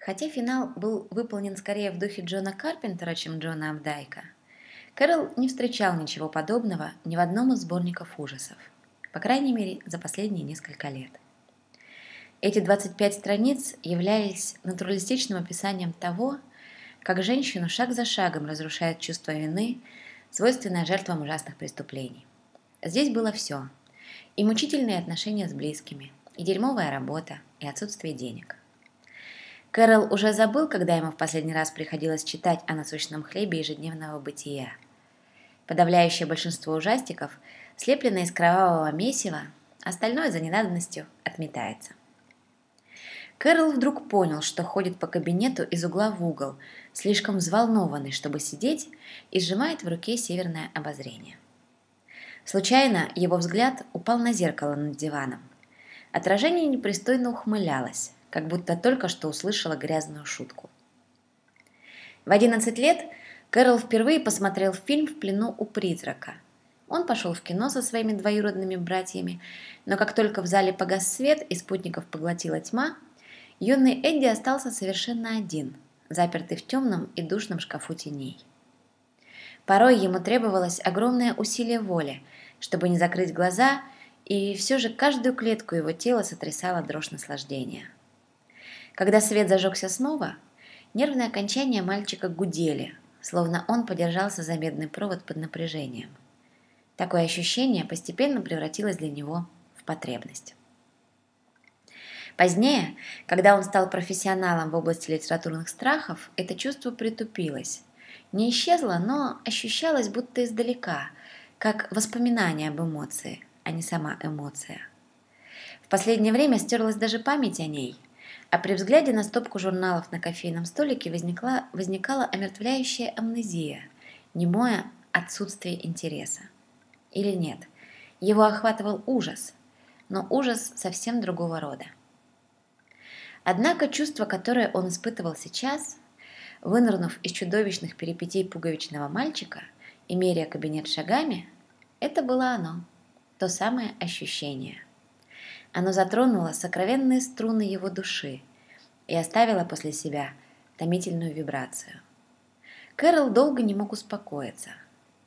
Хотя финал был выполнен скорее в духе Джона Карпентера, чем Джона Абдайка, Кэрол не встречал ничего подобного ни в одном из сборников ужасов, по крайней мере, за последние несколько лет. Эти 25 страниц являлись натуралистичным описанием того, как женщину шаг за шагом разрушает чувство вины, свойственное жертвам ужасных преступлений. Здесь было все. И мучительные отношения с близкими, и дерьмовая работа, и отсутствие денег. Кэрол уже забыл, когда ему в последний раз приходилось читать о насущном хлебе ежедневного бытия. Подавляющее большинство ужастиков слеплено из кровавого месива, остальное за ненадобностью отметается. Кэрол вдруг понял, что ходит по кабинету из угла в угол, слишком взволнованный, чтобы сидеть, и сжимает в руке северное обозрение. Случайно его взгляд упал на зеркало над диваном. Отражение непристойно ухмылялось, как будто только что услышала грязную шутку. В 11 лет Кэрол впервые посмотрел фильм «В плену у призрака». Он пошел в кино со своими двоюродными братьями, но как только в зале погас свет и спутников поглотила тьма, юный Эдди остался совершенно один, запертый в темном и душном шкафу теней. Порой ему требовалось огромное усилие воли, чтобы не закрыть глаза, и все же каждую клетку его тела сотрясала дрожь наслаждения. Когда свет зажегся снова, нервные окончания мальчика гудели, словно он подержался за медный провод под напряжением. Такое ощущение постепенно превратилось для него в потребность. Позднее, когда он стал профессионалом в области литературных страхов, это чувство притупилось. Не исчезло, но ощущалось будто издалека, как воспоминание об эмоции, а не сама эмоция. В последнее время стерлась даже память о ней, а при взгляде на стопку журналов на кофейном столике возникла, возникала омертвляющая амнезия, немое отсутствие интереса. Или нет, его охватывал ужас, но ужас совсем другого рода – Однако чувство, которое он испытывал сейчас, вынырнув из чудовищных перипетий пуговичного мальчика и меря кабинет шагами, это было оно, то самое ощущение. Оно затронуло сокровенные струны его души и оставило после себя томительную вибрацию. Кэрол долго не мог успокоиться.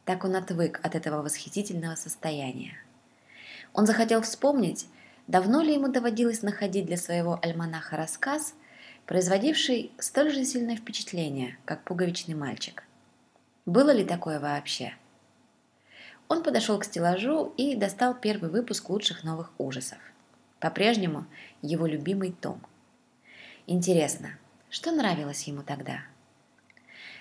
Так он отвык от этого восхитительного состояния. Он захотел вспомнить, Давно ли ему доводилось находить для своего альманаха рассказ, производивший столь же сильное впечатление, как пуговичный мальчик? Было ли такое вообще? Он подошел к стеллажу и достал первый выпуск лучших новых ужасов. По-прежнему его любимый том. Интересно, что нравилось ему тогда?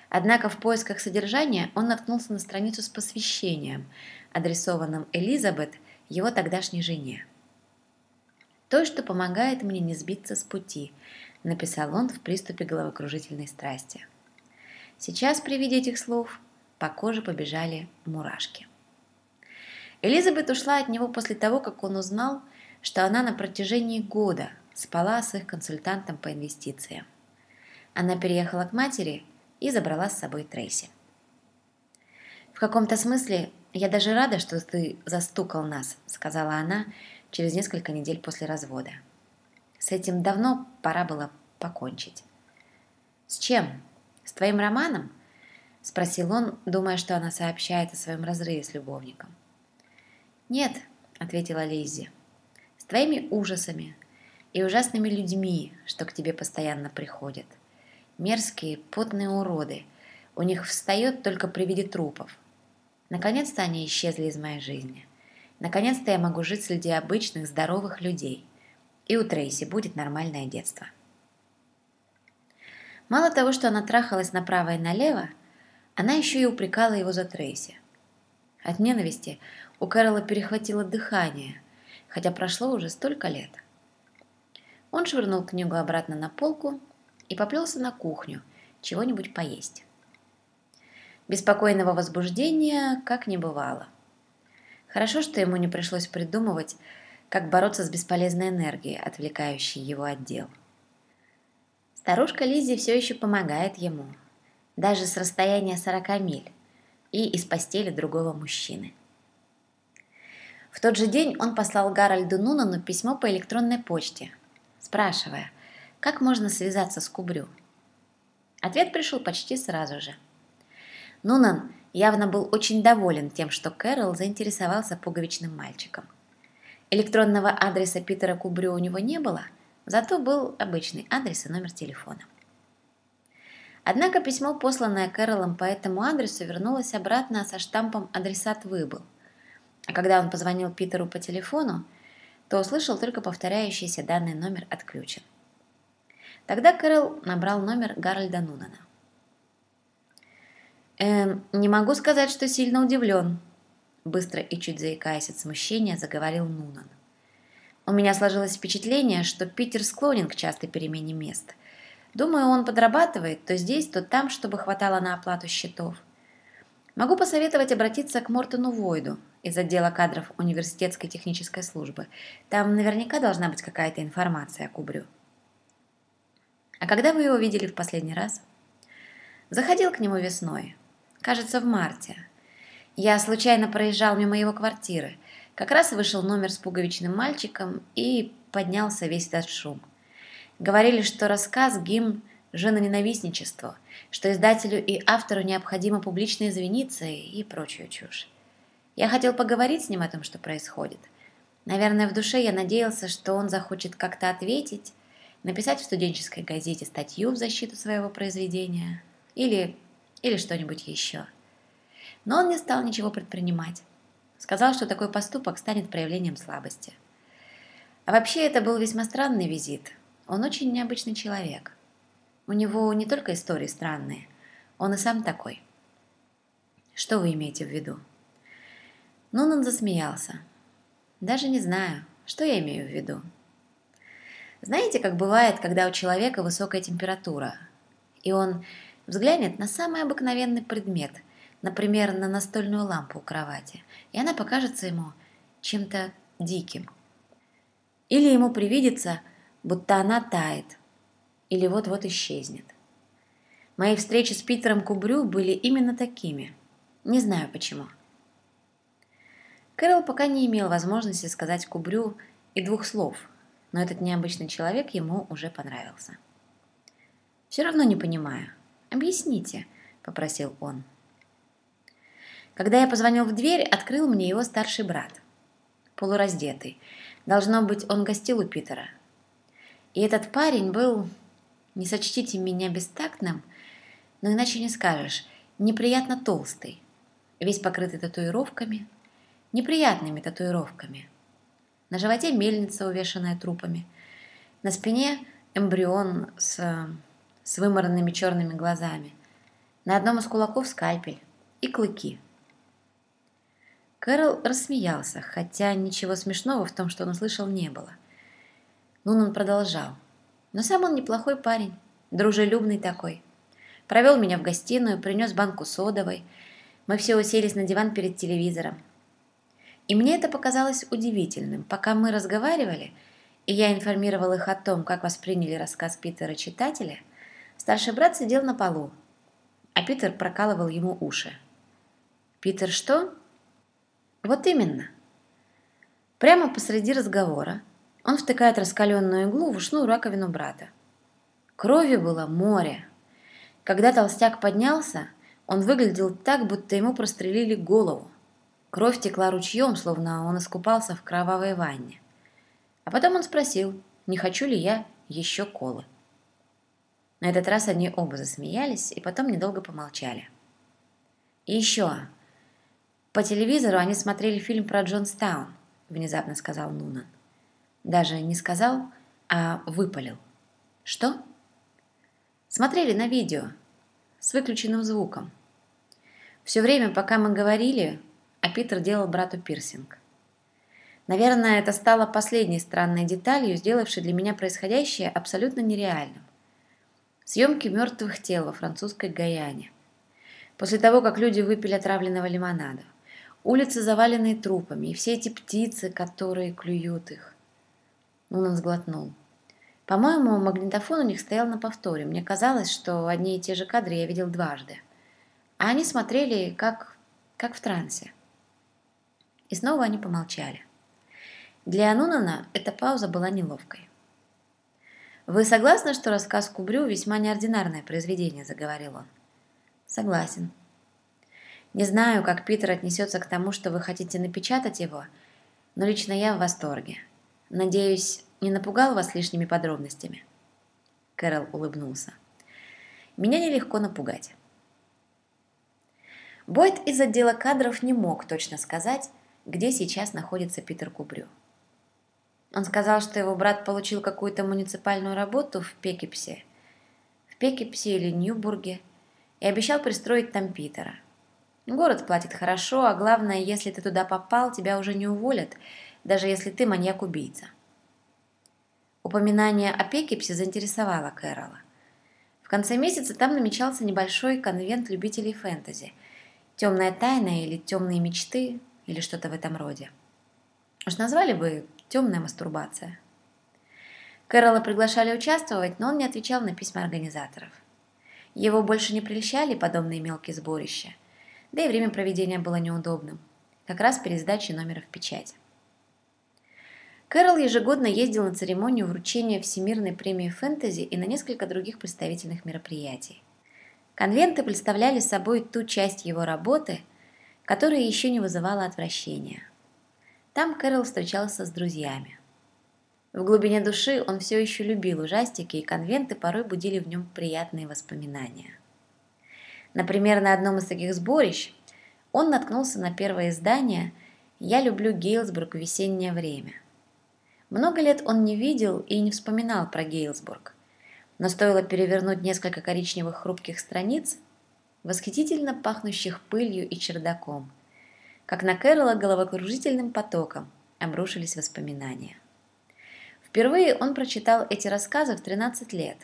Однако в поисках содержания он наткнулся на страницу с посвящением, адресованным Элизабет, его тогдашней жене. То, что помогает мне не сбиться с пути», – написал он в приступе головокружительной страсти. Сейчас при виде этих слов по коже побежали мурашки. Элизабет ушла от него после того, как он узнал, что она на протяжении года спала с их консультантом по инвестициям. Она переехала к матери и забрала с собой Трейси. «В каком-то смысле я даже рада, что ты застукал нас», — сказала она, через несколько недель после развода. С этим давно пора было покончить. «С чем? С твоим романом?» – спросил он, думая, что она сообщает о своем разрыве с любовником. «Нет», – ответила Лиззи, – «с твоими ужасами и ужасными людьми, что к тебе постоянно приходят. Мерзкие, потные уроды. У них встает только при виде трупов. Наконец-то они исчезли из моей жизни. Наконец-то я могу жить среди обычных, здоровых людей. И у Трейси будет нормальное детство. Мало того, что она трахалась направо и налево, она еще и упрекала его за Трейси. От ненависти у Кэрола перехватило дыхание, хотя прошло уже столько лет. Он швырнул книгу обратно на полку и поплелся на кухню чего-нибудь поесть. Беспокойного возбуждения как не бывало. Хорошо, что ему не пришлось придумывать, как бороться с бесполезной энергией, отвлекающей его от дел. Старушка Лиззи все еще помогает ему, даже с расстояния 40 миль, и из постели другого мужчины. Тот же день он послал Гарольду Нунану письмо по электронной почте, спрашивая, как можно связаться с Кубрю? Ответ пришел почти сразу же. Нунан явно был очень доволен тем, что Кэрол заинтересовался пуговичным мальчиком. Электронного адреса Питера Кубрю у него не было, зато был обычный адрес и номер телефона. Однако письмо, посланное Кэролом по этому адресу, вернулось обратно со штампом «Адресат выбыл». А когда он позвонил Питеру по телефону, то услышал только повторяющийся данный номер отключен. Тогда Кэрол набрал номер Гарольда Нунана. «Эм, не могу сказать, что сильно удивлен», – быстро и чуть заикаясь от смущения, заговорил Нунан. «У меня сложилось впечатление, что Питер склонен к частой перемене мест. Думаю, он подрабатывает то здесь, то там, чтобы хватало на оплату счетов. Могу посоветовать обратиться к Мортону Войду из отдела кадров университетской технической службы. Там наверняка должна быть какая-то информация о Кубрю». «А когда вы его видели в последний раз?» «Заходил к нему весной, кажется, в марте. Я случайно проезжал мимо его квартиры. Как раз вышел номер с пуговичным мальчиком и поднялся весь этот шум. Говорили, что рассказ – гимн женоненавистничеству, что издателю и автору необходимо публично извиниться и прочую чушь. Я хотел поговорить с ним о том, что происходит. Наверное, в душе я надеялся, что он захочет как-то ответить, написать в студенческой газете статью в защиту своего произведения или или что-нибудь еще. Но он не стал ничего предпринимать. Сказал, что такой поступок станет проявлением слабости. А вообще это был весьма странный визит. Он очень необычный человек. У него не только истории странные, он и сам такой. Что вы имеете в виду? Нунан засмеялся. Даже не знаю, что я имею в виду. Знаете, как бывает, когда у человека высокая температура, и он взглянет на самый обыкновенный предмет, например, на настольную лампу у кровати, и она покажется ему чем-то диким. Или ему привидится, будто она тает, или вот-вот исчезнет. Мои встречи с Питером Кубрю были именно такими. Не знаю почему. Кэрол пока не имел возможности сказать Кубрю и двух слов, но этот необычный человек ему уже понравился. Все равно не понимаю, «Объясните», – попросил он. Когда я позвонил в дверь, открыл мне его старший брат, полураздетый. Должно быть, он гостил у Питера. И этот парень был, не сочтите меня бестактным, но иначе не скажешь, неприятно толстый, весь покрытый татуировками, неприятными татуировками. На животе мельница, увешанная трупами. На спине эмбрион с с вымаранными черными глазами. На одном из кулаков скальпель и клыки. Кэрол рассмеялся, хотя ничего смешного в том, что он услышал, не было. Нунан продолжал. Но сам он неплохой парень, дружелюбный такой. Провел меня в гостиную, принес банку содовой. Мы все уселись на диван перед телевизором. И мне это показалось удивительным. Пока мы разговаривали, и я информировал их о том, как восприняли рассказ Питера читателя – Старший брат сидел на полу, а Питер прокалывал ему уши. «Питер что?» «Вот именно». Прямо посреди разговора он втыкает раскаленную иглу в ушную раковину брата. Крови было море. Когда толстяк поднялся, он выглядел так, будто ему прострелили голову. Кровь текла ручьем, словно он искупался в кровавой ванне. А потом он спросил, не хочу ли я еще колы. На этот раз они оба засмеялись и потом недолго помолчали. «И еще. По телевизору они смотрели фильм про Джонстаун», – внезапно сказал Нунан. Даже не сказал, а выпалил. «Что?» «Смотрели на видео с выключенным звуком. Все время, пока мы говорили, а Питер делал брату пирсинг. Наверное, это стало последней странной деталью, сделавшей для меня происходящее абсолютно нереальным. Съемки мертвых тел во французской Гаяне. После того, как люди выпили отравленного лимонада. Улицы, заваленные трупами, и все эти птицы, которые клюют их. Он сглотнул. По-моему, магнитофон у них стоял на повторе. Мне казалось, что одни и те же кадры я видел дважды. А они смотрели, как, как в трансе. И снова они помолчали. Для Нунана эта пауза была неловкой. «Вы согласны, что рассказ Кубрю весьма неординарное произведение?» – заговорил он. «Согласен. Не знаю, как Питер отнесется к тому, что вы хотите напечатать его, но лично я в восторге. Надеюсь, не напугал вас лишними подробностями?» Кэрол улыбнулся. «Меня нелегко напугать». Бойд из отдела кадров не мог точно сказать, где сейчас находится Питер Кубрю. Он сказал, что его брат получил какую-то муниципальную работу в Пекипсе, в Пекипсе или Ньюбурге, и обещал пристроить там Питера. Город платит хорошо, а главное, если ты туда попал, тебя уже не уволят, даже если ты маньяк-убийца. Упоминание о Пекипсе заинтересовало Кэрола. В конце месяца там намечался небольшой конвент любителей фэнтези. «Темная тайна» или «Темные мечты» или что-то в этом роде. Уж назвали бы «Темная мастурбация». Кэрола приглашали участвовать, но он не отвечал на письма организаторов. Его больше не прельщали подобные мелкие сборища, да и время проведения было неудобным, как раз перед сдачей номера в печать. Кэрол ежегодно ездил на церемонию вручения Всемирной премии фэнтези и на несколько других представительных мероприятий. Конвенты представляли собой ту часть его работы, которая еще не вызывала отвращения. Там Кэрол встречался с друзьями. В глубине души он все еще любил ужастики, и конвенты порой будили в нем приятные воспоминания. Например, на одном из таких сборищ он наткнулся на первое издание «Я люблю Гейлсбург в весеннее время». Много лет он не видел и не вспоминал про Гейлсбург. Но стоило перевернуть несколько коричневых хрупких страниц, восхитительно пахнущих пылью и чердаком, как на Кэрола головокружительным потоком обрушились воспоминания. Впервые он прочитал эти рассказы в 13 лет,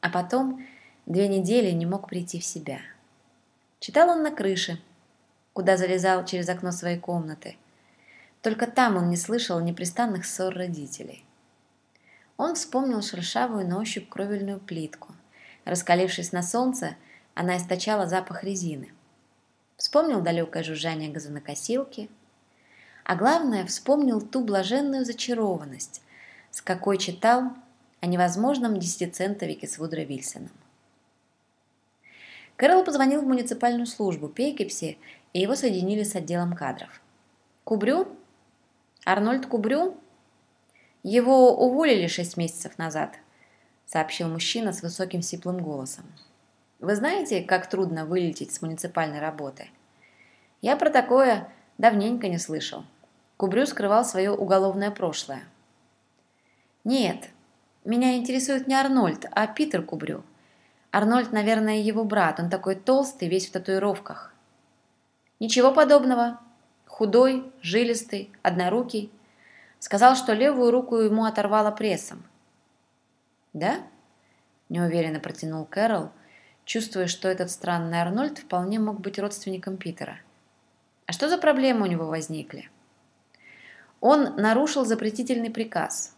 а потом две недели не мог прийти в себя. Читал он на крыше, куда залезал через окно своей комнаты – только там он не слышал непрестанных ссор родителей. Он вспомнил шершавую на ощупь кровельную плитку. Раскалившись на солнце, она источала запах резины. Вспомнил далекое жужжание газонокосилки. А главное, вспомнил ту блаженную зачарованность, с какой читал о невозможном десятицентовике с Вудро Вильсоном. Кэрол позвонил в муниципальную службу Пейкипси, и его соединили с отделом кадров. Кубрю Арнольд Кубрю? Его уволили шесть месяцев назад, сообщил мужчина с высоким сиплым голосом. Вы знаете, как трудно вылететь с муниципальной работы? Я про такое давненько не слышал. Кубрю скрывал свое уголовное прошлое. Нет, меня интересует не Арнольд, а Питер Кубрю. Арнольд, наверное, его брат, он такой толстый, весь в татуировках. Ничего подобного, худой, жилистый, однорукий. Сказал, что левую руку ему оторвало прессом. «Да?» – неуверенно протянул Кэрол, чувствуя, что этот странный Арнольд вполне мог быть родственником Питера. «А что за проблемы у него возникли?» «Он нарушил запретительный приказ».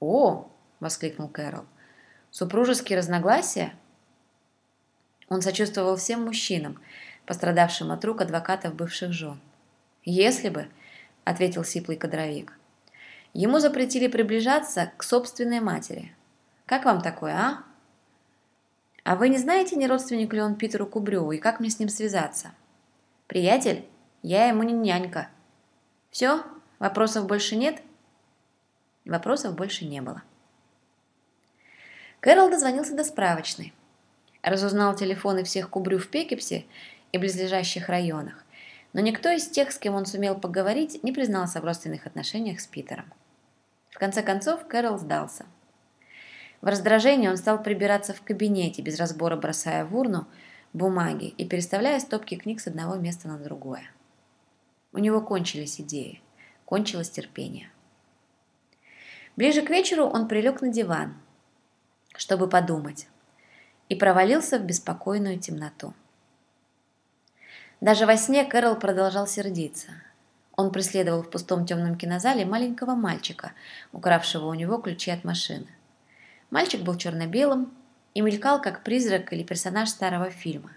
«О!» – воскликнул Кэрол. «Супружеские разногласия?» Он сочувствовал всем мужчинам, пострадавшим от рук адвокатов бывших жен. «Если бы», — ответил сиплый кадровик. «Ему запретили приближаться к собственной матери. Как вам такое, а?» «А вы не знаете, не родственник ли он Питеру Кубрю и как мне с ним связаться?» «Приятель, я ему не нянька». «Все? Вопросов больше нет?» Вопросов больше не было. Кэрол дозвонился до справочной. Разузнал телефоны всех Кубрю в Пекипсе и близлежащих районах но никто из тех, с кем он сумел поговорить, не признался в родственных отношениях с Питером. В конце концов, Кэрол сдался. В раздражении он стал прибираться в кабинете, без разбора бросая в урну бумаги и переставляя стопки книг с одного места на другое. У него кончились идеи, кончилось терпение. Ближе к вечеру он прилег на диван, чтобы подумать, и провалился в беспокойную темноту. Даже во сне Кэрол продолжал сердиться. Он преследовал в пустом темном кинозале маленького мальчика, укравшего у него ключи от машины. Мальчик был черно-белым и мелькал, как призрак или персонаж старого фильма.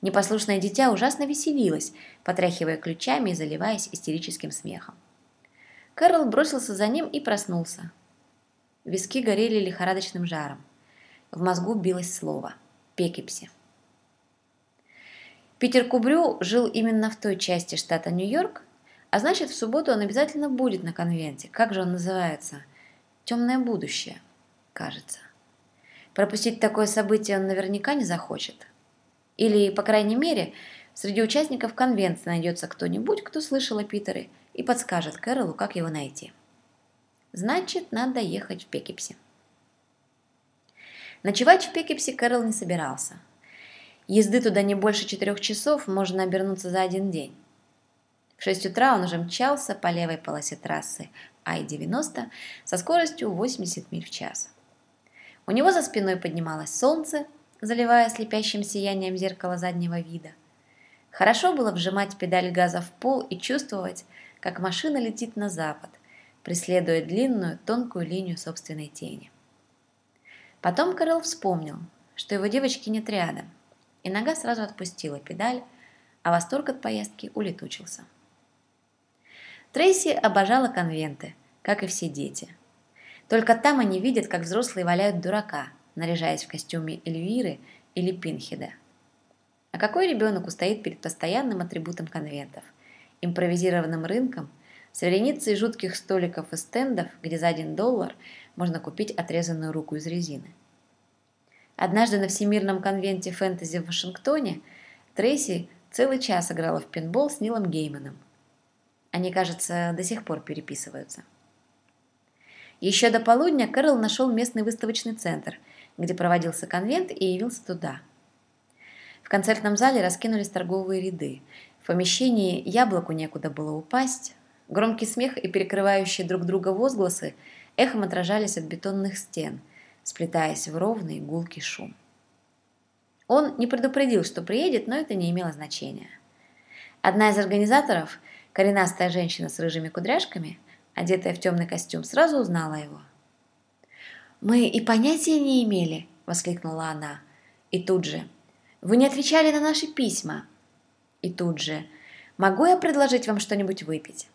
Непослушное дитя ужасно веселилось, потряхивая ключами и заливаясь истерическим смехом. Кэрол бросился за ним и проснулся. Виски горели лихорадочным жаром. В мозгу билось слово «Пекипси». Питер Кубрю жил именно в той части штата Нью-Йорк, а значит, в субботу он обязательно будет на конвенте. Как же он называется? «Темное будущее», кажется. Пропустить такое событие он наверняка не захочет. Или, по крайней мере, среди участников конвенции найдется кто-нибудь, кто слышал о Питере и подскажет Кэролу, как его найти. Значит, надо ехать в Пекипси. Ночевать в Пекипсе Кэрол не собирался. Езды туда не больше четырех часов, можно обернуться за один день. В 6 утра он уже мчался по левой полосе трассы Ай-90 со скоростью 80 миль в час. У него за спиной поднималось солнце, заливая слепящим сиянием зеркало заднего вида. Хорошо было вжимать педаль газа в пол и чувствовать, как машина летит на запад, преследуя длинную, тонкую линию собственной тени. Потом Карл вспомнил, что его девочки нет рядом, и нога сразу отпустила педаль, а восторг от поездки улетучился. Трейси обожала конвенты, как и все дети. Только там они видят, как взрослые валяют дурака, наряжаясь в костюме Эльвиры или Пинхеда. А какой ребенок устоит перед постоянным атрибутом конвентов, импровизированным рынком с вереницей жутких столиков и стендов, где за один доллар можно купить отрезанную руку из резины. Однажды на Всемирном конвенте фэнтези в Вашингтоне Трейси целый час играла в пинбол с Нилом Гейманом. Они, кажется, до сих пор переписываются. Еще до полудня Кэрол нашел местный выставочный центр, где проводился конвент и явился туда. В концертном зале раскинулись торговые ряды. В помещении яблоку некуда было упасть, Громкий смех и перекрывающие друг друга возгласы эхом отражались от бетонных стен, сплетаясь в ровный гулкий шум. Он не предупредил, что приедет, но это не имело значения. Одна из организаторов, коренастая женщина с рыжими кудряшками, одетая в темный костюм, сразу узнала его. «Мы и понятия не имели!» – воскликнула она. И тут же «Вы не отвечали на наши письма!» И тут же «Могу я предложить вам что-нибудь выпить?»